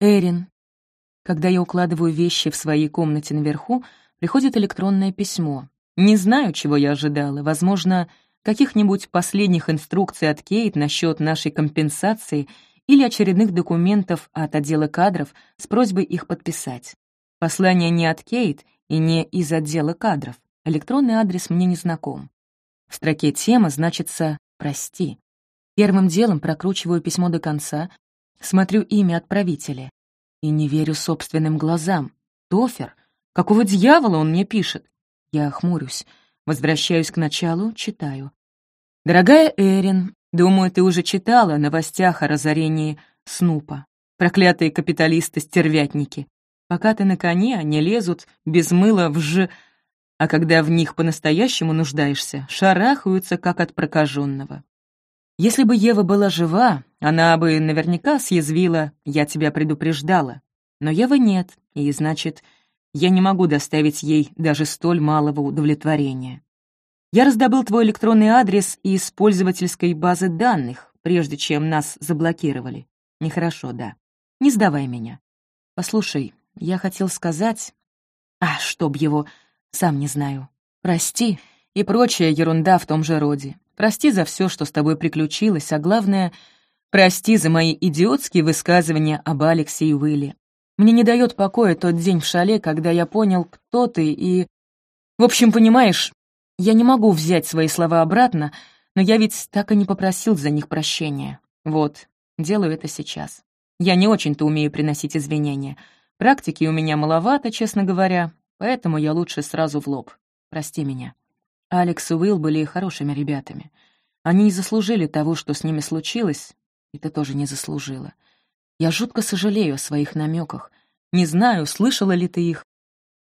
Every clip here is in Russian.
Эрин. Когда я укладываю вещи в своей комнате наверху, приходит электронное письмо. Не знаю, чего я ожидала. Возможно, каких-нибудь последних инструкций от Кейт насчет нашей компенсации или очередных документов от отдела кадров с просьбой их подписать. Послание не от Кейт и не из отдела кадров. Электронный адрес мне не знаком. В строке «Тема» значится «Прости». Первым делом прокручиваю письмо до конца, смотрю имя отправителя и не верю собственным глазам. Тофер? Какого дьявола он мне пишет? Я хмурюсь, возвращаюсь к началу, читаю. «Дорогая Эрин, думаю, ты уже читала о новостях о разорении Снупа. Проклятые капиталисты-стервятники. Пока ты на коне, они лезут без мыла в ж... А когда в них по-настоящему нуждаешься, шарахаются, как от прокаженного. Если бы Ева была жива, она бы наверняка съязвила «я тебя предупреждала». Но Евы нет, и, значит, я не могу доставить ей даже столь малого удовлетворения. Я раздобыл твой электронный адрес из пользовательской базы данных, прежде чем нас заблокировали. Нехорошо, да. Не сдавай меня. Послушай, я хотел сказать... А, чтоб его... Сам не знаю. Прости и прочая ерунда в том же роде. Прости за все, что с тобой приключилось, а главное, прости за мои идиотские высказывания об Алексе и Уилле. Мне не дает покоя тот день в шале, когда я понял, кто ты, и... В общем, понимаешь, я не могу взять свои слова обратно, но я ведь так и не попросил за них прощения. Вот, делаю это сейчас. Я не очень-то умею приносить извинения. Практики у меня маловато, честно говоря, поэтому я лучше сразу в лоб. Прости меня. Алекс и Уилл были хорошими ребятами. Они не заслужили того, что с ними случилось, и ты тоже не заслужила. Я жутко сожалею о своих намеках. Не знаю, слышала ли ты их.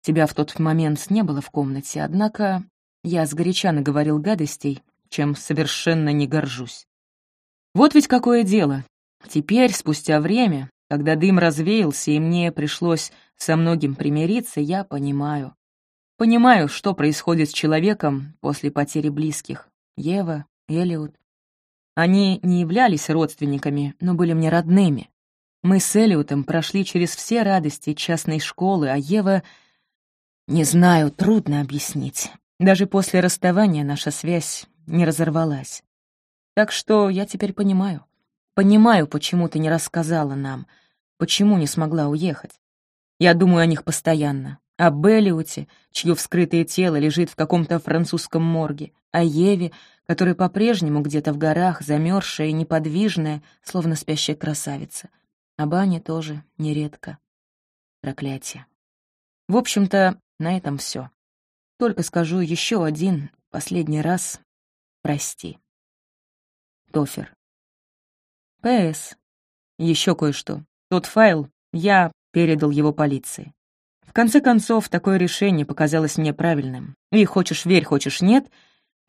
Тебя в тот момент не было в комнате, однако я сгоряча наговорил гадостей, чем совершенно не горжусь. Вот ведь какое дело. Теперь, спустя время, когда дым развеялся и мне пришлось со многим примириться, я понимаю. Понимаю, что происходит с человеком после потери близких. Ева, Элиот. Они не являлись родственниками, но были мне родными. Мы с Элиотом прошли через все радости частной школы, а Ева... Не знаю, трудно объяснить. Даже после расставания наша связь не разорвалась. Так что я теперь понимаю. Понимаю, почему ты не рассказала нам, почему не смогла уехать. Я думаю о них постоянно. О Беллиуте, чье вскрытое тело лежит в каком-то французском морге. О Еве, которая по-прежнему где-то в горах, замерзшая и неподвижная, словно спящая красавица. О Бане тоже нередко. Проклятие. В общем-то, на этом все. Только скажу еще один, последний раз. Прости. Тофер. П.С. Еще кое-что. Тот файл, я передал его полиции. Конце концов, такое решение показалось мне правильным. И хочешь верь, хочешь нет,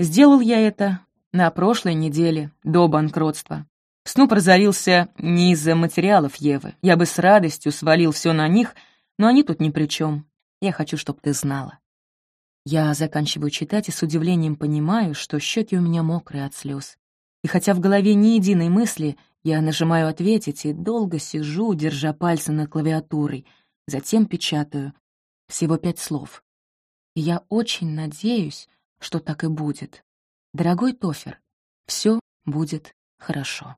сделал я это на прошлой неделе, до банкротства. Снуп разорился не из-за материалов Евы. Я бы с радостью свалил все на них, но они тут ни при чем. Я хочу, чтобы ты знала. Я заканчиваю читать и с удивлением понимаю, что щеки у меня мокрые от слез. И хотя в голове ни единой мысли, я нажимаю «Ответить» и долго сижу, держа пальцы над клавиатурой, затем печатаю. Всего пять слов. Я очень надеюсь, что так и будет. Дорогой Тофер, все будет хорошо.